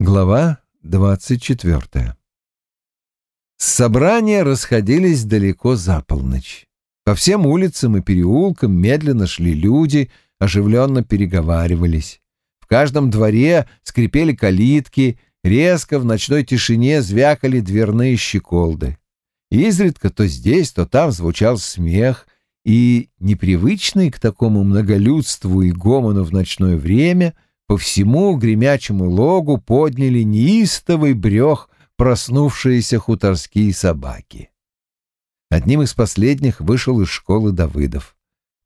Глава двадцать четвертая собрания расходились далеко за полночь. По всем улицам и переулкам медленно шли люди, оживленно переговаривались. В каждом дворе скрипели калитки, резко в ночной тишине звякали дверные щеколды. Изредка то здесь, то там звучал смех, и, непривычный к такому многолюдству и гомону в ночное время, по всему гремячему логу подняли неистовый брех проснувшиеся хуторские собаки. Одним из последних вышел из школы Давыдов.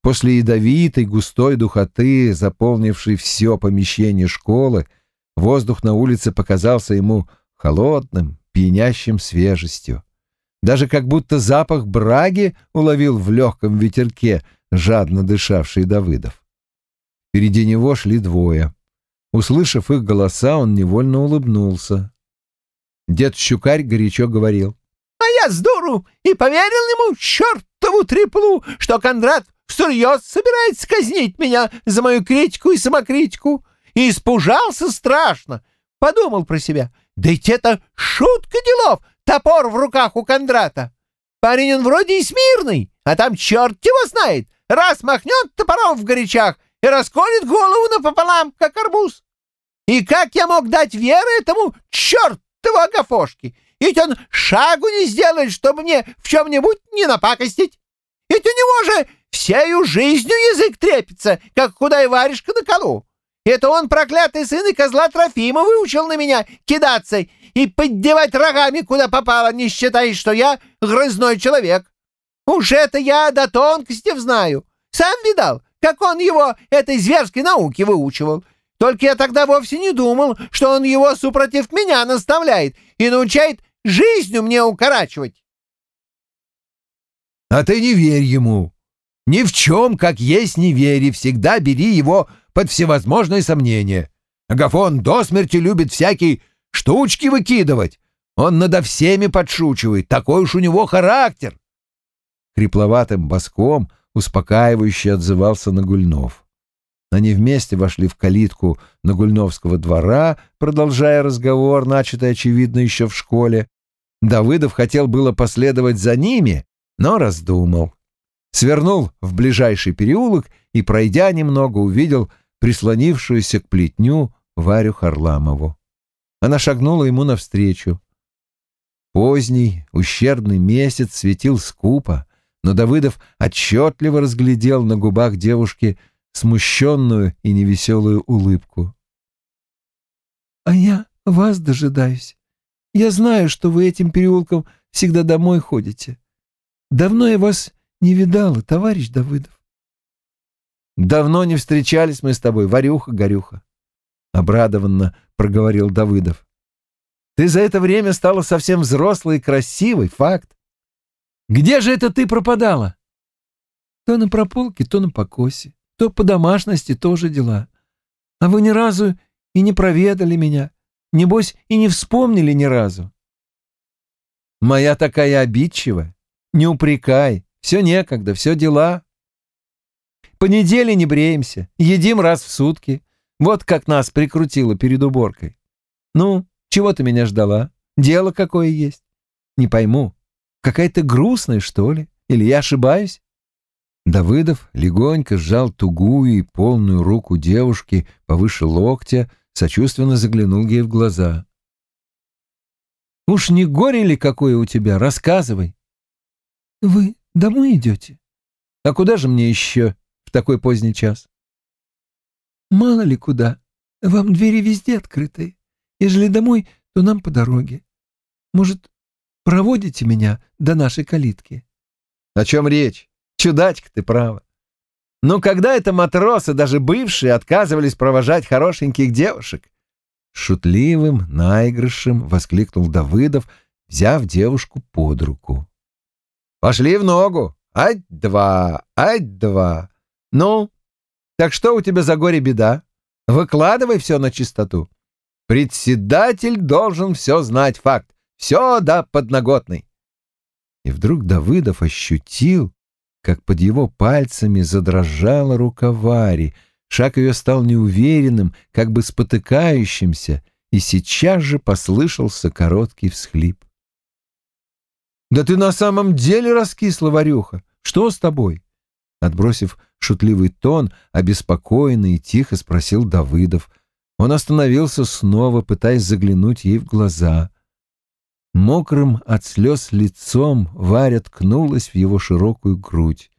После ядовитой густой духоты, заполнившей все помещение школы, воздух на улице показался ему холодным, пьянящим свежестью. Даже как будто запах браги уловил в легком ветерке, жадно дышавший Давыдов. Впереди него шли двое. Услышав их голоса, он невольно улыбнулся. Дед Щукарь горячо говорил. «А я с дуру и поверил ему чертову треплу, что Кондрат всерьез собирается казнить меня за мою критику и самокритику. И испужался страшно. Подумал про себя. Да ведь это шутка делов Топор в руках у Кондрата. Парень он вроде и смирный, а там черт его знает. Раз махнет топором в горячах и расколет голову напополам, как арбуз. И как я мог дать веру этому чертову Агафошке? Ведь он шагу не сделает, чтобы мне в чем-нибудь не напакостить. Ведь у него же всею жизнью язык трепится, как худая варежка на колу. Это он, проклятый сын и козла Трофима, выучил на меня кидаться и поддевать рогами, куда попало, не считая, что я грызной человек. Уж это я до тонкости знаю. Сам видал, как он его этой зверской науки выучивал. Только я тогда вовсе не думал, что он его супротив меня наставляет и научает жизнью мне укорачивать. — А ты не верь ему. Ни в чем, как есть, не верь, всегда бери его под всевозможные сомнения. Агафон до смерти любит всякие штучки выкидывать. Он надо всеми подшучивает, такой уж у него характер. Хрипловатым боском успокаивающе отзывался Нагульнов. Они вместе вошли в калитку Нагульновского двора, продолжая разговор, начатый, очевидно, еще в школе. Давыдов хотел было последовать за ними, но раздумал. Свернул в ближайший переулок и, пройдя немного, увидел прислонившуюся к плетню Варю Харламову. Она шагнула ему навстречу. Поздний, ущербный месяц светил скупо, но Давыдов отчетливо разглядел на губах девушки смущенную и невеселую улыбку. «А я вас дожидаюсь. Я знаю, что вы этим переулком всегда домой ходите. Давно я вас не видала, товарищ Давыдов». «Давно не встречались мы с тобой, Варюха-горюха», — обрадованно проговорил Давыдов. «Ты за это время стала совсем взрослой и красивой, факт. Где же это ты пропадала?» «То на прополке, то на покосе, то по домашности тоже дела. А вы ни разу и не проведали меня, небось и не вспомнили ни разу». «Моя такая обидчивая, не упрекай, все некогда, все дела». По неделе не бреемся, едим раз в сутки. Вот как нас прикрутило перед уборкой. Ну, чего ты меня ждала? Дело какое есть? Не пойму. Какая-то грустная, что ли? Или я ошибаюсь? Давыдов легонько сжал тугую и полную руку девушки повыше локтя, сочувственно заглянул ей в глаза. «Уж не горе ли какое у тебя? Рассказывай». «Вы домой идете?» «А куда же мне еще в такой поздний час?» Мало ли куда. Вам двери везде открыты. Ежели домой, то нам по дороге. Может, проводите меня до нашей калитки?» «О чем речь? Чудачка ты, права. Ну, когда это матросы, даже бывшие, отказывались провожать хорошеньких девушек?» Шутливым наигрышем воскликнул Давыдов, взяв девушку под руку. «Пошли в ногу! Ать-два! Ать-два! Ну, так что у тебя за горе-беда? Выкладывай все на чистоту. Председатель должен все знать, факт. Все до подноготной. И вдруг Давыдов ощутил, как под его пальцами задрожала рука Вари. Шаг ее стал неуверенным, как бы спотыкающимся, и сейчас же послышался короткий всхлип. «Да ты на самом деле раскисла, Варюха! Что с тобой?» Отбросив шутливый тон, обеспокоенный и тихо спросил Давыдов. Он остановился снова, пытаясь заглянуть ей в глаза. Мокрым от слез лицом Варя ткнулась в его широкую грудь.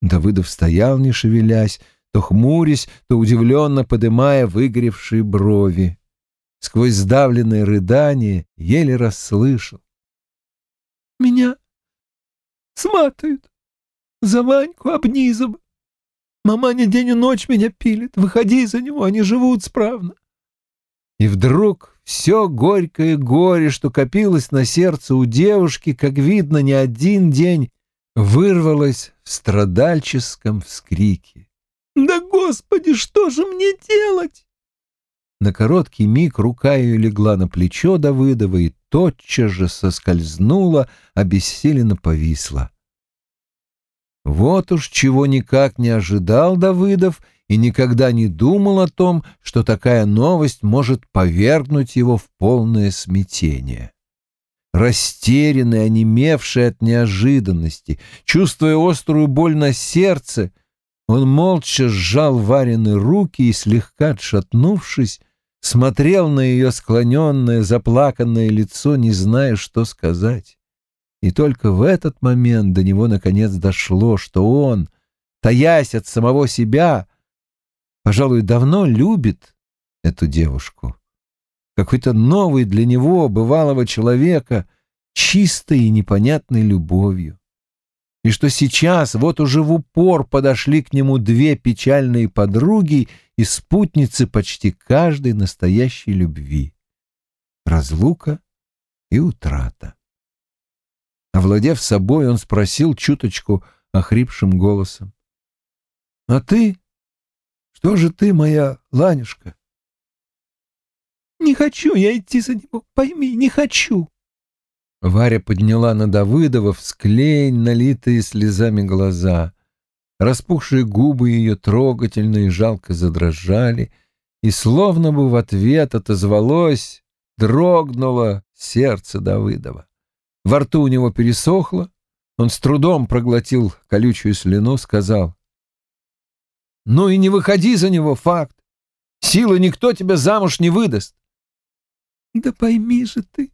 Давыдов стоял, не шевелясь, то хмурясь, то удивленно подымая выгоревшие брови. Сквозь сдавленное рыдание еле расслышал. «Меня сматают за Ваньку Обнизова. Маманя день и ночь меня пилит. Выходи за него, они живут справно». И вдруг все горькое горе, что копилось на сердце у девушки, как видно, не один день, вырвалось в страдальческом вскрике. «Да, Господи, что же мне делать?» На короткий миг рука ее легла на плечо Давыдова и тотчас же соскользнула, обессиленно повисла. Вот уж чего никак не ожидал Давыдов и никогда не думал о том, что такая новость может повергнуть его в полное смятение. Растерянный, онемевший от неожиданности, чувствуя острую боль на сердце, он молча сжал Варины руки и, слегка отшатнувшись, смотрел на ее склоненное, заплаканное лицо, не зная, что сказать. И только в этот момент до него наконец дошло, что он, таясь от самого себя, пожалуй, давно любит эту девушку. Какой-то новый для него, бывалого человека, чистой и непонятной любовью. И что сейчас вот уже в упор подошли к нему две печальные подруги и спутницы почти каждой настоящей любви. Разлука и утрата. Овладев собой, он спросил чуточку охрипшим голосом. — А ты? Что же ты, моя Ланюшка? — Не хочу я идти за него, пойми, не хочу. Варя подняла на Давыдова всклень, налитые слезами глаза. Распухшие губы ее трогательно и жалко задрожали, и словно бы в ответ отозвалось, дрогнуло сердце Давыдова. Во рту у него пересохло, он с трудом проглотил колючую слюну, сказал. «Ну и не выходи за него, факт. Силы никто тебя замуж не выдаст». «Да пойми же ты,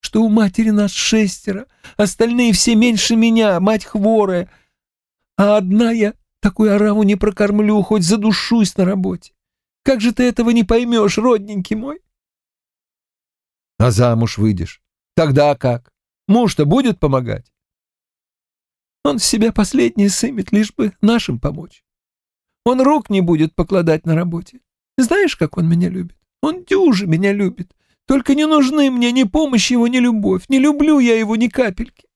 что у матери нас шестеро, остальные все меньше меня, мать хворая, а одна я такую ораву не прокормлю, хоть задушусь на работе. Как же ты этого не поймешь, родненький мой? А замуж выйдешь? Тогда как? Муж-то будет помогать? Он с себя последнее сымет, лишь бы нашим помочь. Он рук не будет покладать на работе. Знаешь, как он меня любит? Он дюже меня любит. Только не нужны мне ни помощь его, ни любовь. Не люблю я его ни капельки.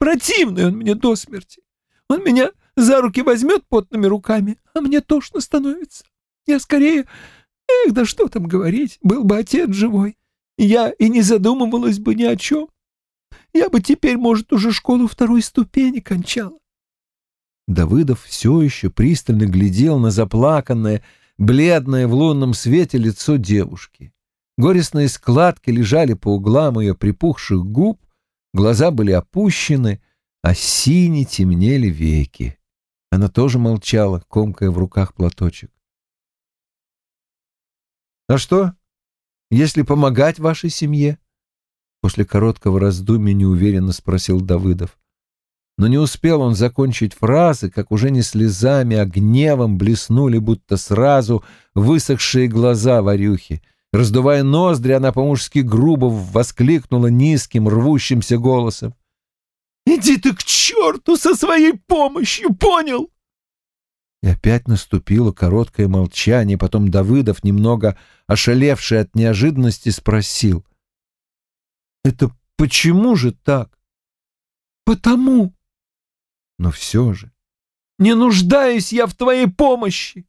Противный он мне до смерти. Он меня за руки возьмет потными руками, а мне тошно становится. Я скорее... Эх, да что там говорить, был бы отец живой. Я и не задумывалась бы ни о чем. Я бы теперь, может, уже школу второй ступени кончала. Давыдов все еще пристально глядел на заплаканное, бледное в лунном свете лицо девушки. Горестные складки лежали по углам ее припухших губ, глаза были опущены, а сине темнели веки. Она тоже молчала, комкая в руках платочек. «А что, если помогать вашей семье?» После короткого раздумья неуверенно спросил Давыдов. Но не успел он закончить фразы, как уже не слезами, а гневом блеснули, будто сразу высохшие глаза Варюхи. Раздувая ноздри, она по-мужски грубо воскликнула низким, рвущимся голосом. Иди ты к черту со своей помощью, понял? И опять наступило короткое молчание, потом Давыдов, немного ошалевший от неожиданности, спросил. «Это почему же так?» «Потому». «Но все же...» «Не нуждаюсь я в твоей помощи!»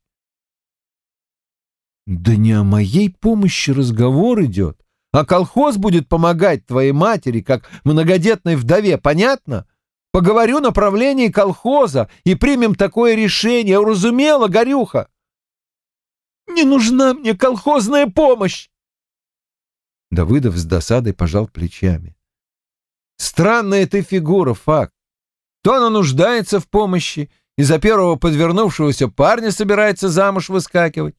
«Да не о моей помощи разговор идет а колхоз будет помогать твоей матери, как многодетной вдове, понятно? Поговорю на правлении колхоза и примем такое решение, уразумела, Горюха?» «Не нужна мне колхозная помощь!» Давыдов с досадой пожал плечами. Странная ты фигура, факт. То она нуждается в помощи и за первого подвернувшегося парня собирается замуж выскакивать,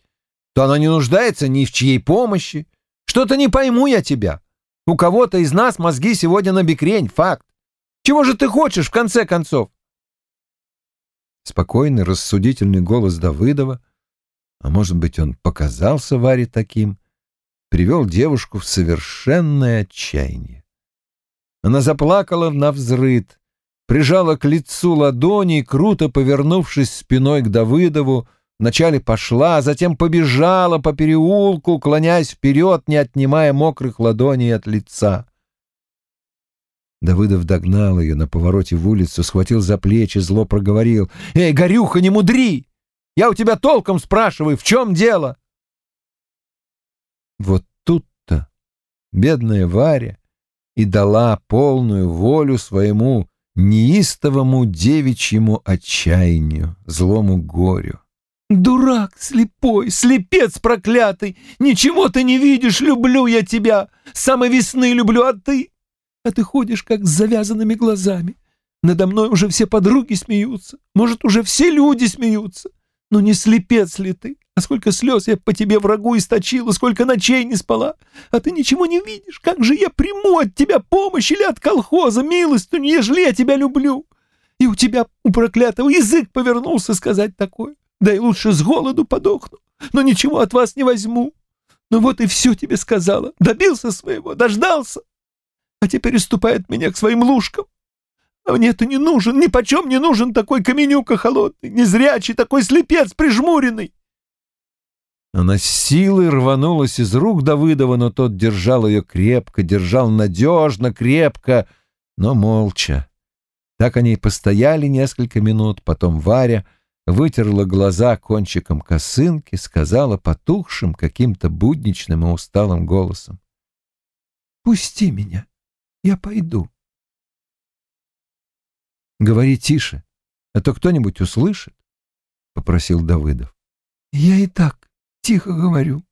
то она не нуждается ни в чьей помощи. Что-то не пойму я тебя. У кого-то из нас мозги сегодня на бекрень, факт. Чего же ты хочешь, в конце концов? Спокойный, рассудительный голос Давыдова, а может быть, он показался Варе таким, привел девушку в совершенное отчаяние. Она заплакала на взрыд, прижала к лицу ладони и, круто повернувшись спиной к Давыдову, вначале пошла, а затем побежала по переулку, клонясь вперед, не отнимая мокрых ладоней от лица. Давыдов догнал ее на повороте в улицу, схватил за плечи, зло проговорил. «Эй, Горюха, не мудри! Я у тебя толком спрашиваю, в чем дело?» Вот тут-то бедная Варя и дала полную волю своему неистовому девичьему отчаянию, злому горю. «Дурак, слепой, слепец проклятый! Ничего ты не видишь, люблю я тебя! Самой весны люблю, а ты а ты ходишь как с завязанными глазами. Надо мной уже все подруги смеются, может, уже все люди смеются. Но не слепец ли ты? А сколько слез я по тебе врагу источила, сколько ночей не спала. А ты ничего не видишь. Как же я приму от тебя помощь или от колхоза милостью, ежели я тебя люблю? И у тебя, у проклятого, язык повернулся сказать такое. Да и лучше с голоду подохну, но ничего от вас не возьму. Ну вот и все тебе сказала. Добился своего, дождался а теперь уступает меня к своим лужкам. А мне это не нужен, ни почем не нужен такой каменюка холодный, незрячий, такой слепец прижмуренный. Она силой рванулась из рук Давыдова, но тот держал ее крепко, держал надежно, крепко, но молча. Так они и постояли несколько минут, потом Варя вытерла глаза кончиком косынки, сказала потухшим, каким-то будничным и усталым голосом. «Пусти меня. Я пойду. Говори тише, а то кто-нибудь услышит, — попросил Давыдов. Я и так тихо говорю.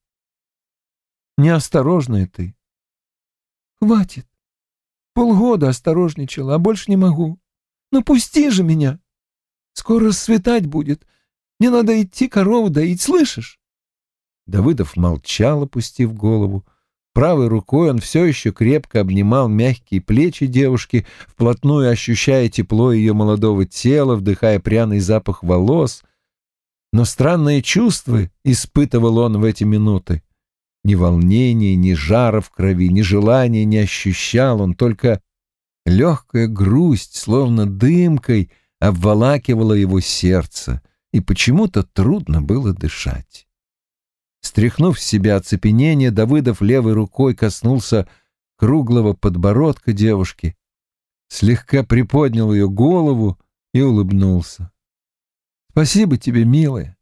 Неосторожная ты. Хватит. Полгода осторожничала, а больше не могу. Ну пусти же меня. Скоро светать будет. Мне надо идти корову доить, слышишь? Давыдов молчал, опустив голову. Правой рукой он все еще крепко обнимал мягкие плечи девушки, вплотную ощущая тепло ее молодого тела, вдыхая пряный запах волос. Но странные чувства испытывал он в эти минуты. Ни волнения, ни жара в крови, ни желания не ощущал он, только легкая грусть, словно дымкой, обволакивала его сердце, и почему-то трудно было дышать. Стряхнув с себя оцепенение, Давыдов левой рукой коснулся круглого подбородка девушки, слегка приподнял ее голову и улыбнулся. — Спасибо тебе, милая,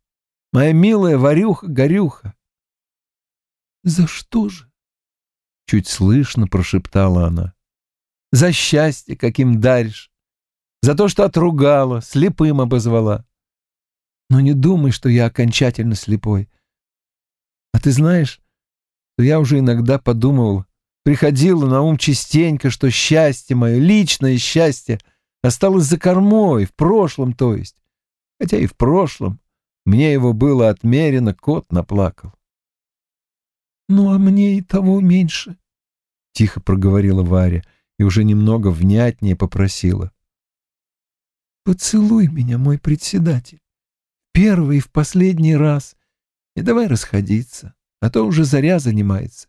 моя милая Варюха-горюха. — За что же? — чуть слышно прошептала она. — За счастье, каким даришь. За то, что отругала, слепым обозвала. Но не думай, что я окончательно слепой. А ты знаешь, что я уже иногда подумывал, приходило на ум частенько, что счастье мое, личное счастье, осталось за кормой, в прошлом, то есть. Хотя и в прошлом мне его было отмерено, кот наплакал. «Ну, а мне и того меньше», — тихо проговорила Варя и уже немного внятнее попросила. «Поцелуй меня, мой председатель, первый и в последний раз, и давай расходиться, а то уже заря занимается.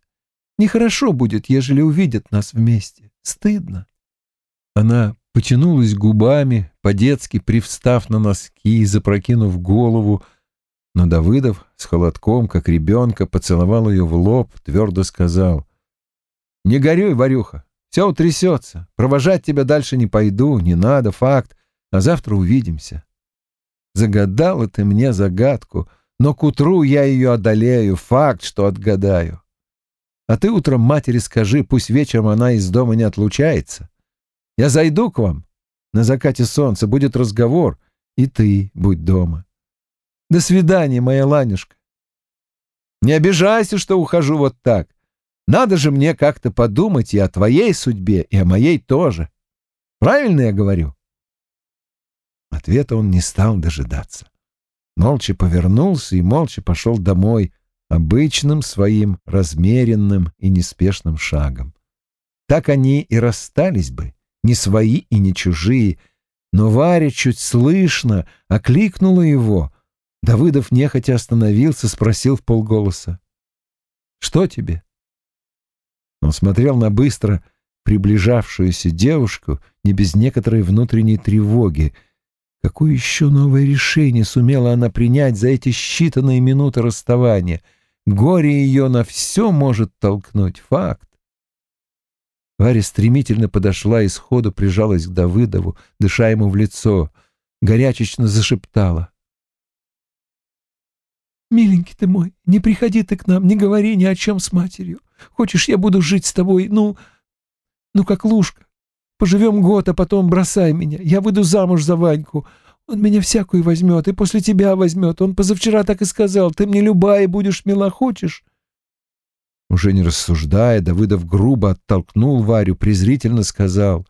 Нехорошо будет, ежели увидят нас вместе. Стыдно. Она потянулась губами, по-детски привстав на носки и запрокинув голову, но Давыдов с холодком, как ребенка, поцеловал ее в лоб, твердо сказал. «Не горюй, Варюха, все утрясется. Провожать тебя дальше не пойду, не надо, факт, а завтра увидимся. Загадала ты мне загадку, но к утру я ее одолею, факт, что отгадаю. А ты утром матери скажи, пусть вечером она из дома не отлучается. Я зайду к вам, на закате солнца будет разговор, и ты будь дома. До свидания, моя Ланюшка. Не обижайся, что ухожу вот так. Надо же мне как-то подумать и о твоей судьбе, и о моей тоже. Правильно я говорю?» Ответа он не стал дожидаться. Молча повернулся и молча пошел домой обычным своим размеренным и неспешным шагом. Так они и расстались бы, не свои и не чужие, но Варя чуть слышно окликнула его. Давыдов нехотя остановился, спросил в полголоса. «Что тебе?» Он смотрел на быстро приближавшуюся девушку не без некоторой внутренней тревоги. Какое еще новое решение сумела она принять за эти считанные минуты расставания? Горе ее на все может толкнуть, факт. Варя стремительно подошла и сходу прижалась к Давыдову, дыша ему в лицо, горячечно зашептала. «Миленький ты мой, не приходи ты к нам, не говори ни о чем с матерью. Хочешь, я буду жить с тобой, ну, ну, как лужка. Поживем год, а потом бросай меня. Я выйду замуж за Ваньку. Он меня всякую возьмет, и после тебя возьмет. Он позавчера так и сказал. Ты мне любая будешь мила, хочешь?» Уже не рассуждая, Давыдов грубо оттолкнул Варю, презрительно сказал.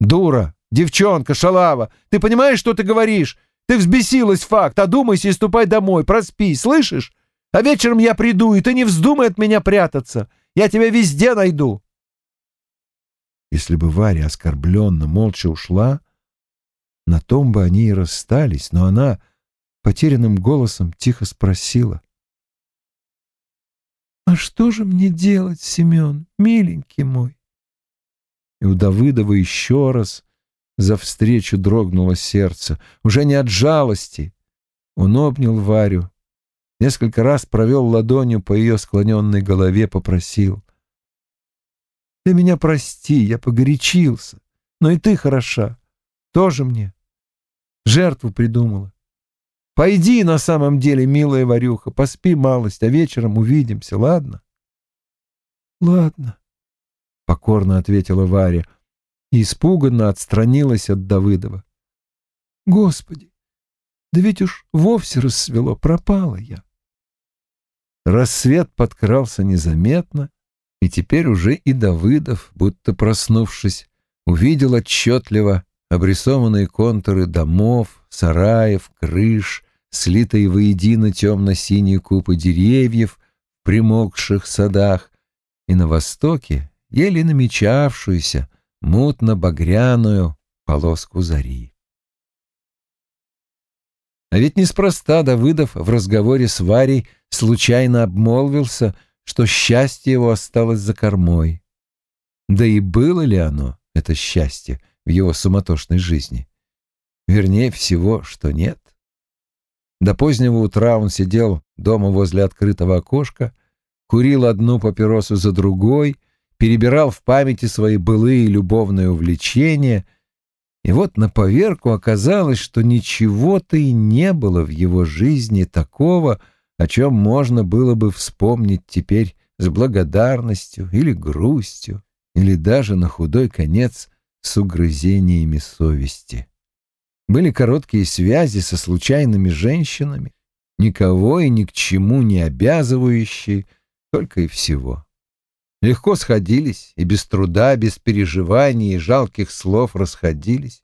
«Дура! Девчонка, шалава! Ты понимаешь, что ты говоришь? Ты взбесилась, факт! Одумайся и ступай домой, проспи, слышишь? А вечером я приду, и ты не вздумай от меня прятаться. Я тебя везде найду!» Если бы Варя оскорбленно молча ушла, на том бы они и расстались, но она потерянным голосом тихо спросила. «А что же мне делать, Семен, миленький мой?» И у Давыдова еще раз за встречу дрогнуло сердце, уже не от жалости. Он обнял Варю, несколько раз провел ладонью по ее склоненной голове, попросил. «Ты меня прости, я погорячился, но и ты хороша, тоже мне. Жертву придумала. Пойди на самом деле, милая Варюха, поспи малость, а вечером увидимся, ладно? Ладно, покорно ответила Варя и испуганно отстранилась от Давыдова. Господи, да ведь уж вовсе рассвело, пропала я. Рассвет подкрался незаметно, и теперь уже и Давыдов, будто проснувшись, увидел отчетливо обрисованные контуры домов, сараев, крыш, слитые воедино темно-синие купы деревьев примокших садах, и на востоке еле намечавшуюся мутно-багряную полоску зари. А ведь неспроста Давыдов в разговоре с Варей случайно обмолвился, что счастье его осталось за кормой. Да и было ли оно, это счастье, — в его суматошной жизни. Вернее всего, что нет. До позднего утра он сидел дома возле открытого окошка, курил одну папиросу за другой, перебирал в памяти свои былые любовные увлечения, и вот на поверку оказалось, что ничего-то и не было в его жизни такого, о чем можно было бы вспомнить теперь с благодарностью или грустью, или даже на худой конец с угрызениями совести. Были короткие связи со случайными женщинами, никого и ни к чему не обязывающие, только и всего. Легко сходились и без труда, без переживаний и жалких слов расходились,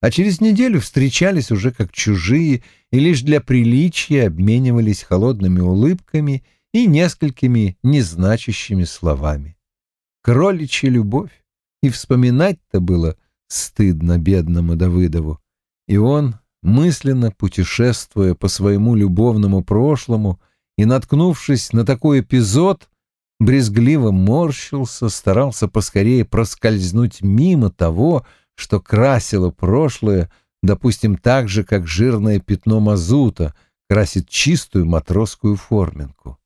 а через неделю встречались уже как чужие и лишь для приличия обменивались холодными улыбками и несколькими незначащими словами. Кроличья любовь и вспоминать-то было стыдно бедному Давыдову. И он, мысленно путешествуя по своему любовному прошлому и наткнувшись на такой эпизод, брезгливо морщился, старался поскорее проскользнуть мимо того, что красило прошлое, допустим, так же, как жирное пятно мазута красит чистую матросскую форменку.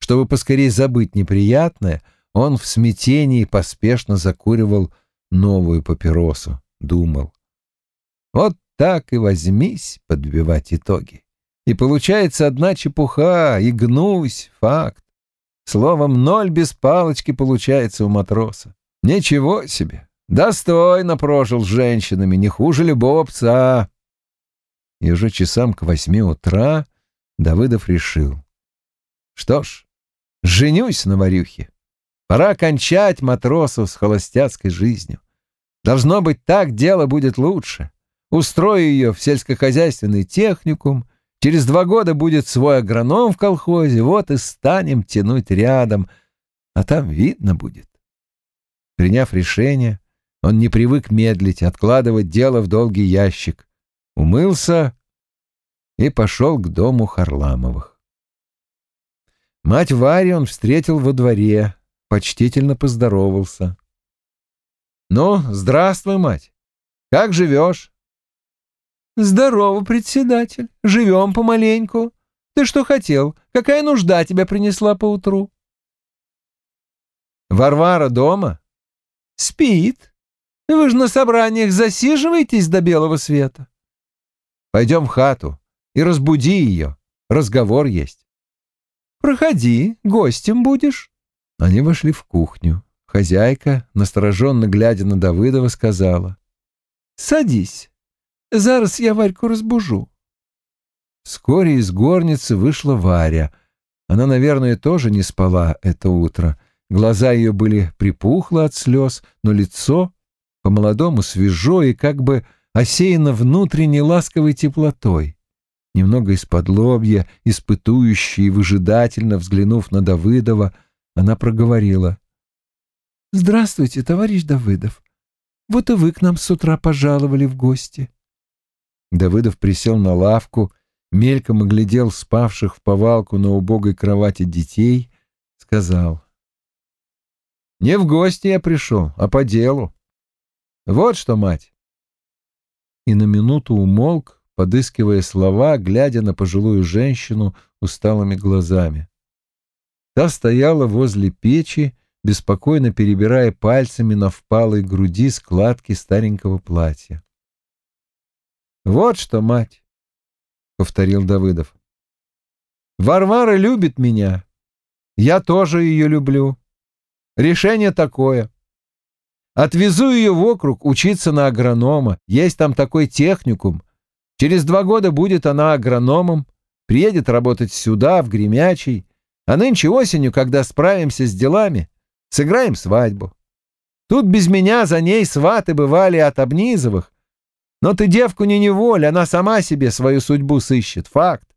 Чтобы поскорее забыть неприятное, он в смятении поспешно закуривал новую папиросу, думал. Вот так и возьмись подбивать итоги. И получается одна чепуха, и гнусь, факт. Словом, ноль без палочки получается у матроса. Ничего себе! Достойно прожил с женщинами, не хуже любого пса. И уже часам к восьми утра Давыдов решил. Что ж, женюсь на Варюхе. Пора кончать матросу с холостяцкой жизнью. Должно быть, так дело будет лучше. Устрою ее в сельскохозяйственный техникум, через два года будет свой агроном в колхозе, вот и станем тянуть рядом, а там видно будет. Приняв решение, он не привык медлить, откладывать дело в долгий ящик. Умылся и пошел к дому Харламовых. Мать Варю он встретил во дворе, почтительно поздоровался. «Ну, здравствуй, мать. Как живешь?» «Здорово, председатель. Живем помаленьку. Ты что хотел? Какая нужда тебя принесла поутру?» «Варвара дома?» «Спит. Вы же на собраниях засиживаетесь до белого света». «Пойдем в хату и разбуди ее. Разговор есть». «Проходи, гостем будешь». Они вошли в кухню. Хозяйка, настороженно глядя на Давыдова, сказала. «Садись. Зараз я Варьку разбужу». Вскоре из горницы вышла Варя. Она, наверное, тоже не спала это утро. Глаза ее были припухлы от слез, но лицо по-молодому свежо и как бы осеяно внутренней ласковой теплотой. Немного из-под лобья, испытующий и выжидательно взглянув на Давыдова, она проговорила. «Здравствуйте, товарищ Давыдов. Вот и вы к нам с утра пожаловали в гости». Давыдов присел на лавку, мельком оглядел спавших в повалку на убогой кровати детей, сказал. «Не в гости я пришел, а по делу. Вот что, мать!» И на минуту умолк, подыскивая слова, глядя на пожилую женщину усталыми глазами. Та стояла возле печи, беспокойно перебирая пальцами на впалой груди складки старенького платья. «Вот что, мать!» — повторил Давыдов. «Варвара любит меня. Я тоже ее люблю. Решение такое. Отвезу ее в округ учиться на агронома. Есть там такой техникум. Через два года будет она агрономом, приедет работать сюда, в Гремячий, а нынче осенью, когда справимся с делами, сыграем свадьбу. Тут без меня за ней сваты бывали от Обнизовых. Но ты девку не неволь, она сама себе свою судьбу сыщет. Факт.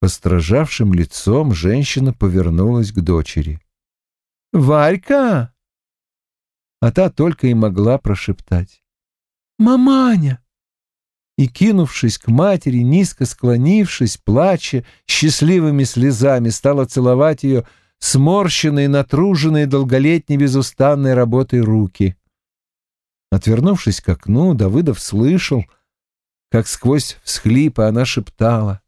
Постражавшим лицом женщина повернулась к дочери. «Варька!» А та только и могла прошептать. «Маманя!» И, кинувшись к матери, низко склонившись, плача, счастливыми слезами, стала целовать ее сморщенные, натруженные долголетней безустанной работой руки. Отвернувшись к окну, Давыдов слышал, как сквозь всхлипы она шептала.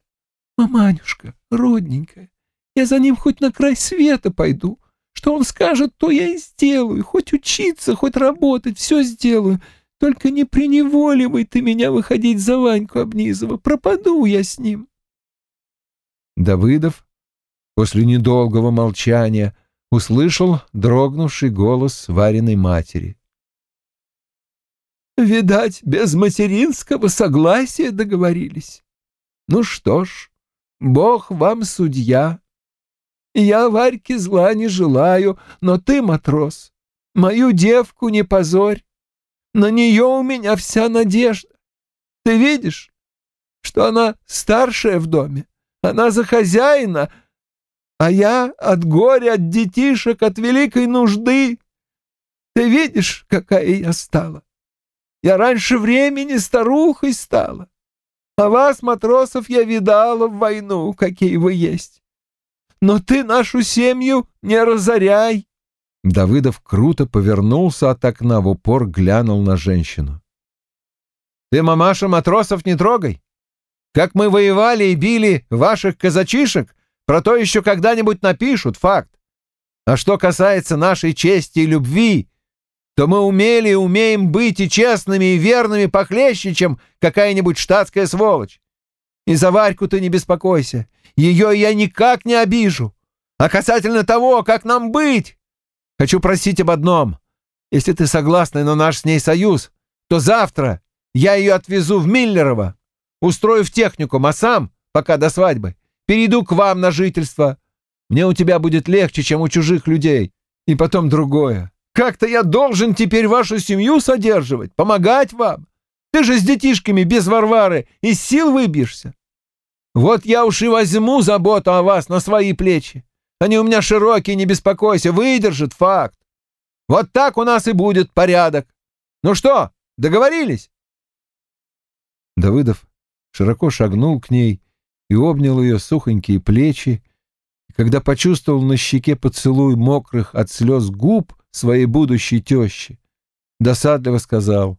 «Маманюшка, родненькая, я за ним хоть на край света пойду. Что он скажет, то я и сделаю. Хоть учиться, хоть работать, все сделаю. Только не приневоливай ты меня выходить за Ваньку Обнизова. Пропаду я с ним. Давыдов после недолгого молчания услышал дрогнувший голос Вариной матери. «Видать, без материнского согласия договорились. Ну что ж, Бог вам судья. Я Варьке зла не желаю, но ты, матрос, мою девку не позорь. На нее у меня вся надежда. Ты видишь, что она старшая в доме, она за хозяина, а я от горя, от детишек, от великой нужды. Ты видишь, какая я стала? Я раньше времени старухой стала. А вас, матросов, я видала в войну, какие вы есть. Но ты нашу семью не разоряй. Давыдов круто повернулся от окна, в упор глянул на женщину. «Ты, мамаша, матросов не трогай! Как мы воевали и били ваших казачишек, про то еще когда-нибудь напишут, факт. А что касается нашей чести и любви, то мы умели и умеем быть и честными, и верными похлеще, чем какая-нибудь штатская сволочь. И за Варьку ты не беспокойся, ее я никак не обижу. А касательно того, как нам быть, Хочу просить об одном. Если ты согласна на наш с ней союз, то завтра я ее отвезу в Миллерово, устрою в техникум, а сам, пока до свадьбы, перейду к вам на жительство. Мне у тебя будет легче, чем у чужих людей. И потом другое. Как-то я должен теперь вашу семью содерживать, помогать вам. Ты же с детишками без Варвары из сил выбьешься. Вот я уж и возьму заботу о вас на свои плечи. Они у меня широкие, не беспокойся, выдержат факт. Вот так у нас и будет порядок. Ну что, договорились?» Давыдов широко шагнул к ней и обнял ее сухонькие плечи, и когда почувствовал на щеке поцелуй мокрых от слез губ своей будущей тещи, досадливо сказал,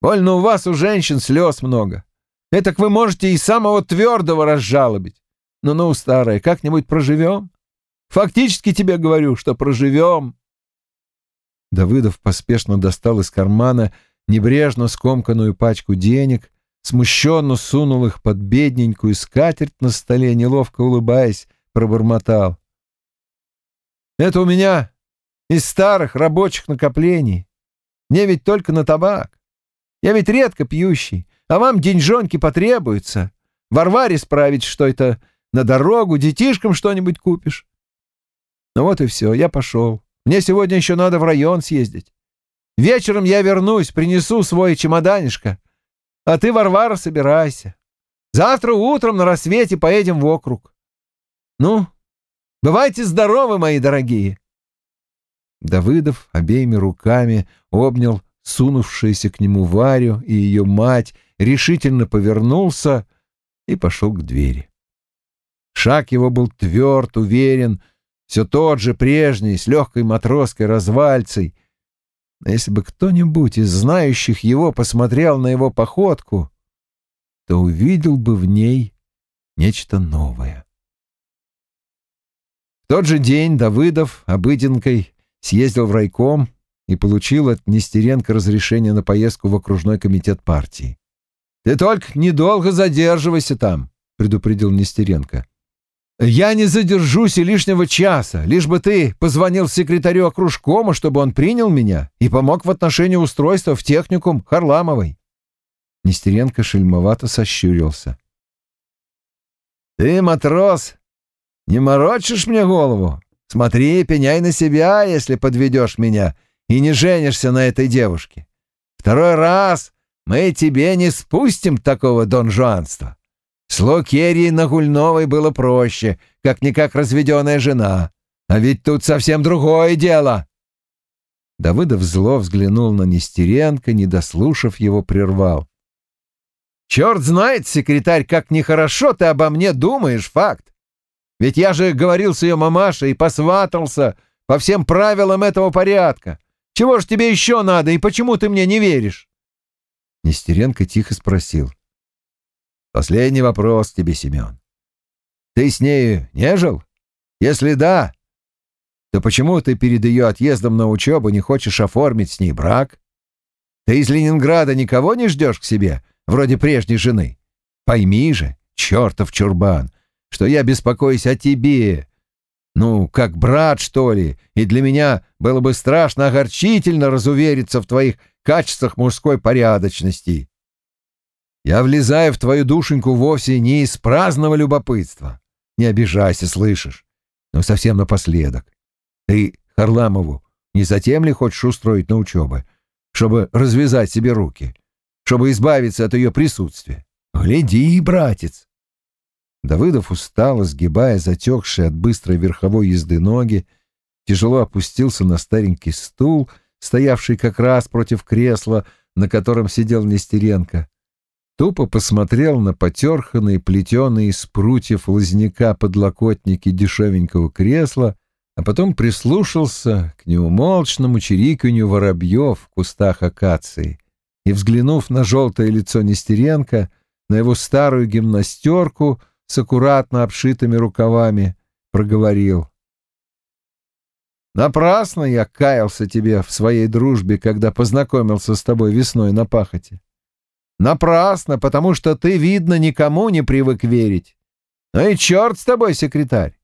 «Больно у вас, у женщин, слез много. Этак вы можете и самого твердого разжалобить. Ну-ну, старая, как-нибудь проживем? Фактически тебе говорю, что проживем». Давыдов поспешно достал из кармана небрежно скомканную пачку денег, смущенно сунул их под бедненькую скатерть на столе, неловко улыбаясь, пробормотал. «Это у меня из старых рабочих накоплений. Мне ведь только на табак. Я ведь редко пьющий, а вам деньжонки потребуются. Варваре справить что это на дорогу, детишкам что-нибудь купишь. Ну вот и все, я пошел. Мне сегодня еще надо в район съездить. Вечером я вернусь, принесу свой чемоданишко. А ты, Варвара, собирайся. Завтра утром на рассвете поедем в округ. Ну, бывайте здоровы, мои дорогие. Давыдов обеими руками обнял сунувшуюся к нему Варю и ее мать, решительно повернулся и пошел к двери. Шаг его был тверд, уверен, все тот же прежний, с легкой матросской развальцей. Но если бы кто-нибудь из знающих его посмотрел на его походку, то увидел бы в ней нечто новое. В тот же день Давыдов обыденкой съездил в райком и получил от Нестеренко разрешение на поездку в окружной комитет партии. «Ты только недолго задерживайся там», — предупредил Нестеренко. Я не задержусь и лишнего часа, лишь бы ты позвонил секретарю окружкома, чтобы он принял меня и помог в отношении устройства в техникум Харламовой. Нестеренко шельмовато сощурился. «Ты, матрос, не морочишь мне голову? Смотри, пеняй на себя, если подведешь меня и не женишься на этой девушке. Второй раз мы тебе не спустим такого донжуанства. С Лукерьей Нагульновой было проще, как-никак разведенная жена. А ведь тут совсем другое дело. Давыдов зло взглянул на Нестеренко, не дослушав его, прервал. «Черт знает, секретарь, как нехорошо ты обо мне думаешь, факт. Ведь я же говорил с ее мамашей и посватался по всем правилам этого порядка. Чего ж тебе еще надо и почему ты мне не веришь?» Нестеренко тихо спросил. Последний вопрос тебе, Семен. Ты с нею не жил? Если да, то почему ты перед ее отъездом на учебу не хочешь оформить с ней брак? Ты из Ленинграда никого не ждешь к себе, вроде прежней жены? Пойми же, чертов чурбан, что я беспокоюсь о тебе. Ну, как брат, что ли, и для меня было бы страшно огорчительно разувериться в твоих качествах мужской порядочности. Я влезаю в твою душеньку вовсе не из праздного любопытства. Не обижайся, слышишь? Но совсем напоследок. Ты Харламову не затем ли хочешь устроить на учебы, чтобы развязать себе руки, чтобы избавиться от ее присутствия? Гляди, братец!» Давыдов устало, сгибая затекшие от быстрой верховой езды ноги, тяжело опустился на старенький стул, стоявший как раз против кресла, на котором сидел Нестеренко тупо посмотрел на потерханные, плетеные из прутьев лозняка подлокотники дешевенького кресла, а потом прислушался к неумолчному чириканью воробьев в кустах акации и, взглянув на желтое лицо Нестеренко, на его старую гимнастерку с аккуратно обшитыми рукавами, проговорил. «Напрасно я каялся тебе в своей дружбе, когда познакомился с тобой весной на пахоте. Напрасно, потому что ты, видно, никому не привык верить. Ну и черт с тобой, секретарь.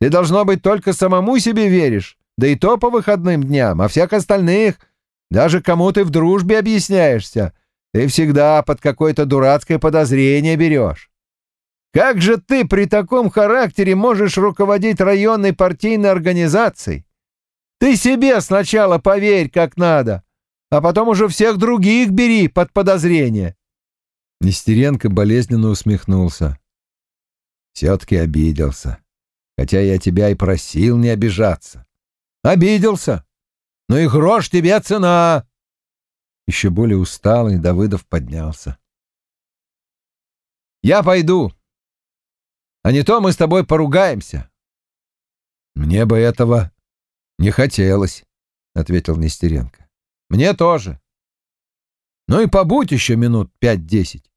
Ты, должно быть, только самому себе веришь, да и то по выходным дням, а всех остальных, даже кому ты в дружбе объясняешься, ты всегда под какое-то дурацкое подозрение берешь. Как же ты при таком характере можешь руководить районной партийной организацией? Ты себе сначала поверь как надо, а потом уже всех других бери под подозрение. Нестеренко болезненно усмехнулся. Все-таки обиделся, хотя я тебя и просил не обижаться. Обиделся. Ну и грош тебе цена. Еще более усталый Давыдов поднялся. Я пойду. А не то мы с тобой поругаемся. Мне бы этого не хотелось, ответил Нестеренко. Мне тоже. Ну и побудь еще минут пять-десять.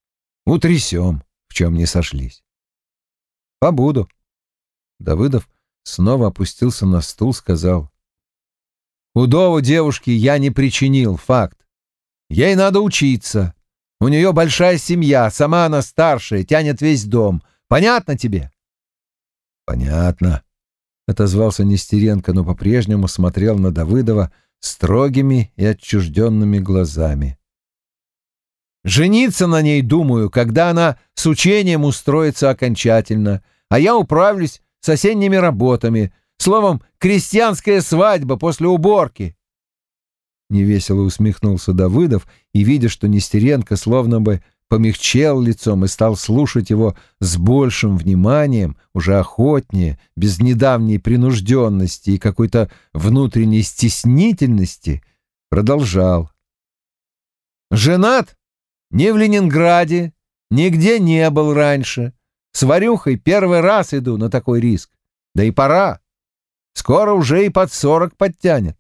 Утрясем, в чем не сошлись. Побуду. Давыдов снова опустился на стул, сказал. Худого девушки я не причинил, факт. Ей надо учиться. У нее большая семья, сама она старшая, тянет весь дом. Понятно тебе? Понятно, — отозвался Нестеренко, но по-прежнему смотрел на Давыдова строгими и отчужденными глазами. Жениться на ней, думаю, когда она с учением устроится окончательно, а я управлюсь с осенними работами, словом, крестьянская свадьба после уборки. Невесело усмехнулся Давыдов и, видя, что Нестеренко словно бы помягчел лицом и стал слушать его с большим вниманием, уже охотнее, без недавней принужденности и какой-то внутренней стеснительности, продолжал. «Женат? Не в Ленинграде, нигде не был раньше. С Варюхой первый раз иду на такой риск. Да и пора. Скоро уже и под сорок подтянет.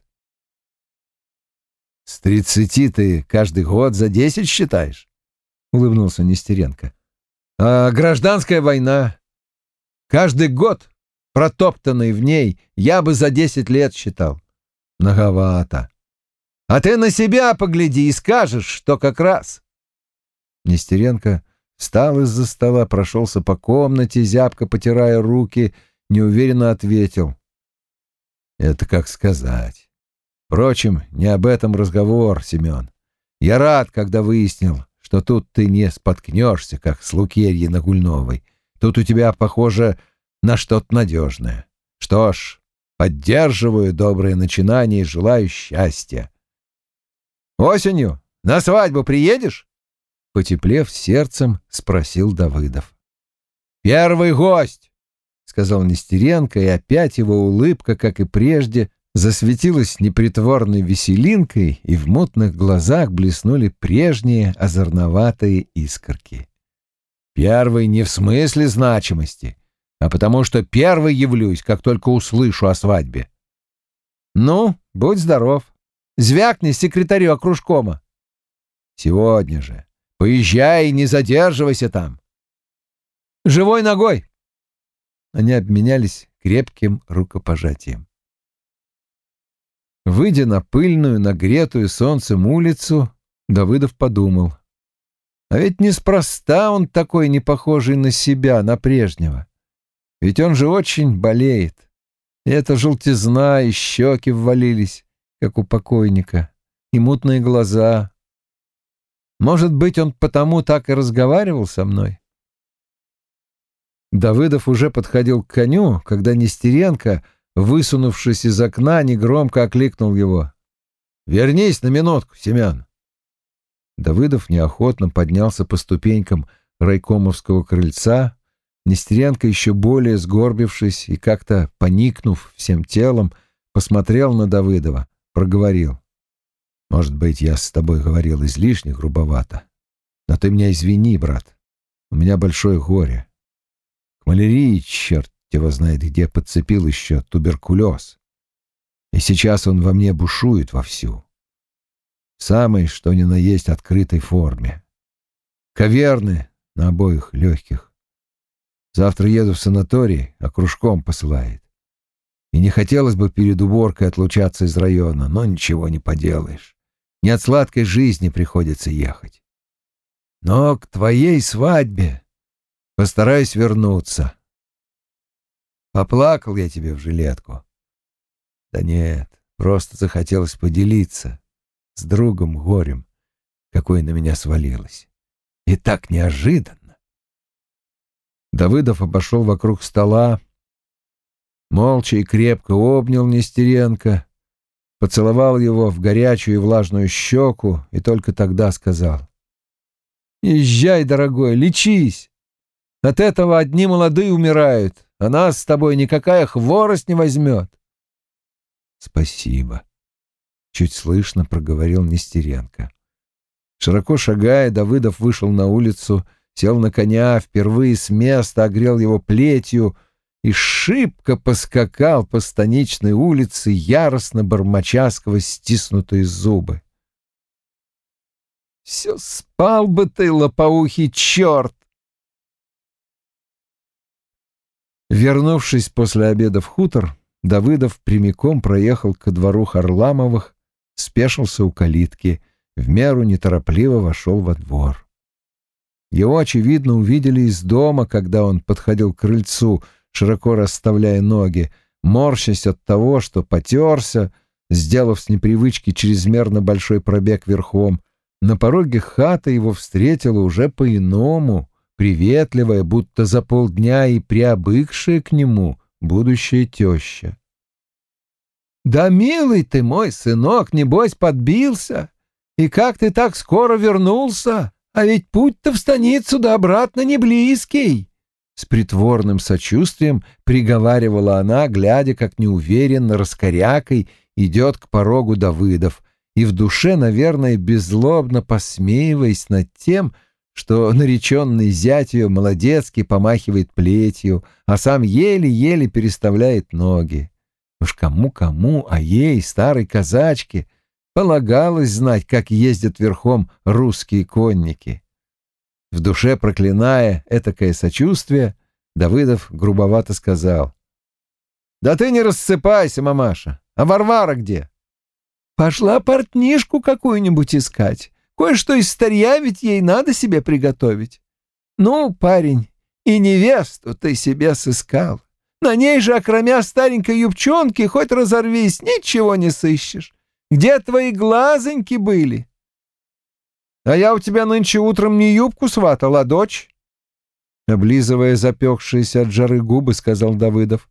— С тридцати ты каждый год за десять считаешь? — улыбнулся Нестеренко. — А гражданская война? Каждый год, протоптанный в ней, я бы за десять лет считал. Многовато. А ты на себя погляди и скажешь, что как раз. Нестеренко встал из-за стола, прошелся по комнате, зябко потирая руки, неуверенно ответил. Это как сказать. Впрочем, не об этом разговор, Семен. Я рад, когда выяснил, что тут ты не споткнешься, как с Лукерьей Нагульновой. Тут у тебя, похоже, на что-то надежное. Что ж, поддерживаю доброе начинание и желаю счастья. Осенью на свадьбу приедешь? Потеплев сердцем, спросил Давыдов. «Первый гость!» — сказал Нестеренко, и опять его улыбка, как и прежде, засветилась непритворной веселинкой, и в мутных глазах блеснули прежние озорноватые искорки. «Первый не в смысле значимости, а потому что первый явлюсь, как только услышу о свадьбе». «Ну, будь здоров. Звякни секретарю окружкома». «Сегодня же». Поезжай и не задерживайся там. Живой ногой. Они обменялись крепким рукопожатием. Выйдя на пыльную, нагретую солнцем улицу, Давыдов подумал. А ведь неспроста он такой не похожий на себя, на прежнего. Ведь он же очень болеет. И эта желтизна, и щеки ввалились, как у покойника, и мутные глаза, может быть, он потому так и разговаривал со мной? Давыдов уже подходил к коню, когда Нестеренко, высунувшись из окна, негромко окликнул его. «Вернись на минутку, Семен!» Давыдов неохотно поднялся по ступенькам райкомовского крыльца, Нестеренко, еще более сгорбившись и как-то поникнув всем телом, посмотрел на Давыдова, проговорил. Может быть, я с тобой говорил излишне грубовато. Но ты меня извини, брат. У меня большое горе. К малярии, черт его знает где, подцепил еще туберкулез. И сейчас он во мне бушует вовсю. Самый, что ни на есть, открытой форме. Каверны на обоих легких. Завтра еду в санаторий, а кружком посылает. И не хотелось бы перед уборкой отлучаться из района, но ничего не поделаешь. Не от сладкой жизни приходится ехать. Но к твоей свадьбе постараюсь вернуться. Поплакал я тебе в жилетку. Да нет, просто захотелось поделиться с другом горем, какое на меня свалилось. И так неожиданно. Давыдов обошел вокруг стола, молча и крепко обнял Нестеренко, поцеловал его в горячую и влажную щеку и только тогда сказал. «Езжай, дорогой, лечись. От этого одни молодые умирают, а нас с тобой никакая хворость не возьмет». «Спасибо», — чуть слышно проговорил Нестеренко. Широко шагая, Давыдов вышел на улицу, сел на коня, впервые с места огрел его плетью — и шибко поскакал по станичной улице, яростно бормоча сквозь стиснутые зубы. «Все спал бы ты, лопоухий черт!» Вернувшись после обеда в хутор, Давыдов прямиком проехал ко двору Харламовых, спешился у калитки, в меру неторопливо вошел во двор. Его, очевидно, увидели из дома, когда он подходил к крыльцу — широко расставляя ноги, морщась от того, что потерся, сделав с непривычки чрезмерно большой пробег верхом. На пороге хата его встретила уже по-иному, приветливая, будто за полдня и приобыкшая к нему будущая теща. «Да, милый ты мой сынок, небось, подбился. И как ты так скоро вернулся? А ведь путь-то в станицу да обратно не близкий. С притворным сочувствием приговаривала она, глядя, как неуверенно, раскорякой идет к порогу Давыдов, и в душе, наверное, беззлобно посмеиваясь над тем, что нареченный зять ее молодецки помахивает плетью, а сам еле-еле переставляет ноги. Уж кому-кому, а ей, старой казачке, полагалось знать, как ездят верхом русские конники. В душе проклиная этакое сочувствие, Давыдов грубовато сказал. «Да ты не рассыпайся, мамаша. А Варвара где?» «Пошла портнишку какую-нибудь искать. Кое-что из старья ведь ей надо себе приготовить. Ну, парень, и невесту ты себе сыскал. На ней же, окромя старенькой юбчонки, хоть разорвись, ничего не сыщешь. Где твои глазоньки были?» А я у тебя нынче утром не юбку сватал, а дочь. Облизывая запекшиеся от жары губы, сказал Давыдов.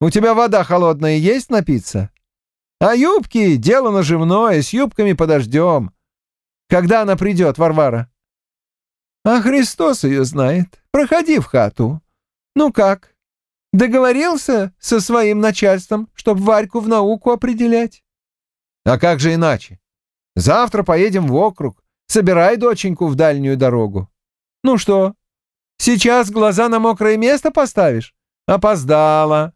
У тебя вода холодная есть напиться? А юбки — дело наживное, с юбками подождем. Когда она придет, Варвара? А Христос ее знает. Проходи в хату. Ну как, договорился со своим начальством, чтоб Варьку в науку определять? А как же иначе? Завтра поедем в округ. Собирай доченьку в дальнюю дорогу. Ну что, сейчас глаза на мокрое место поставишь? Опоздала.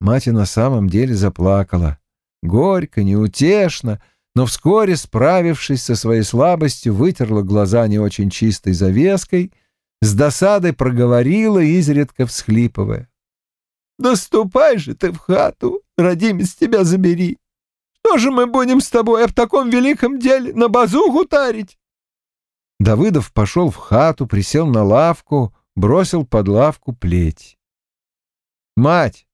Мать на самом деле заплакала. Горько, неутешно, но вскоре, справившись со своей слабостью, вытерла глаза не очень чистой завеской, с досадой проговорила, изредка всхлипывая. «Да ступай же ты в хату, родимец тебя забери. Что же мы будем с тобой об таком великом деле на базу гутарить?» Давыдов пошел в хату, присел на лавку, бросил под лавку плеть. «Мать,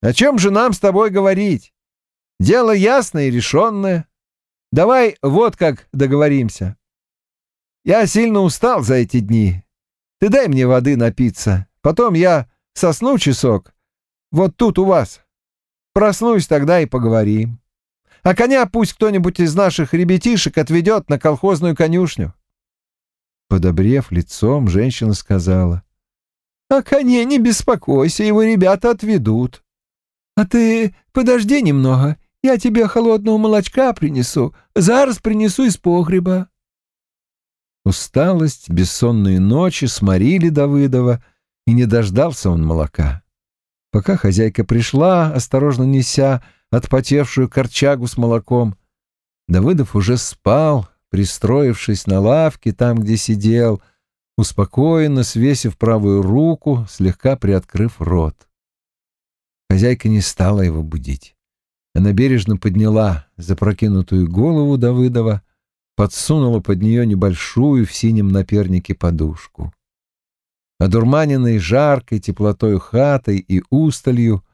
о чем же нам с тобой говорить? Дело ясное и решенное. Давай вот как договоримся. Я сильно устал за эти дни. Ты дай мне воды напиться, потом я сосну часок. Вот тут у вас. Проснусь тогда и поговорим а коня пусть кто-нибудь из наших ребятишек отведет на колхозную конюшню. Подобрев лицом, женщина сказала. — О коне не беспокойся, его ребята отведут. — А ты подожди немного, я тебе холодного молочка принесу, зараз принесу из погреба. Усталость, бессонные ночи сморили Давыдова, и не дождался он молока. Пока хозяйка пришла, осторожно неся отпотевшую корчагу с молоком. Давыдов уже спал, пристроившись на лавке там, где сидел, успокоенно свесив правую руку, слегка приоткрыв рот. Хозяйка не стала его будить. Она бережно подняла запрокинутую голову Давыдова, подсунула под нее небольшую в синем напернике подушку. Одурманенный жаркой теплотой хатой и усталью,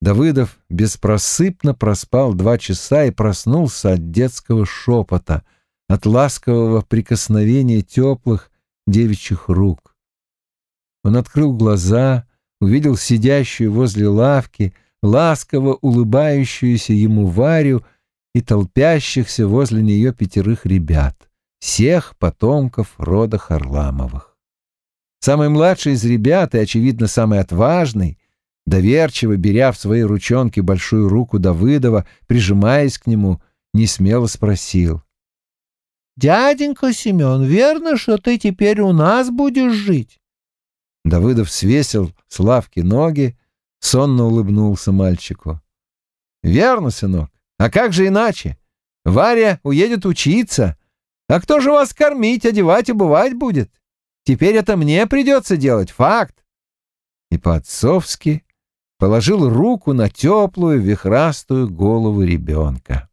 Давыдов беспросыпно проспал два часа и проснулся от детского шепота, от ласкового прикосновения теплых девичьих рук. Он открыл глаза, увидел сидящую возле лавки, ласково улыбающуюся ему Варю и толпящихся возле нее пятерых ребят, всех потомков рода Харламовых. Самый младший из ребят и, очевидно, самый отважный, доверчиво беря в свои ручонки большую руку Давыдова, прижимаясь к нему, несмело спросил. «Дяденька Семен, верно, что ты теперь у нас будешь жить?» Давыдов свесил с лавки ноги, сонно улыбнулся мальчику. «Верно, сынок. А как же иначе? Варя уедет учиться. А кто же вас кормить, одевать и бывать будет? Теперь это мне придется делать, факт». И по-отцовски положил руку на теплую вихрастую голову ребенка.